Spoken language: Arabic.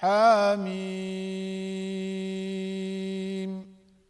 حميم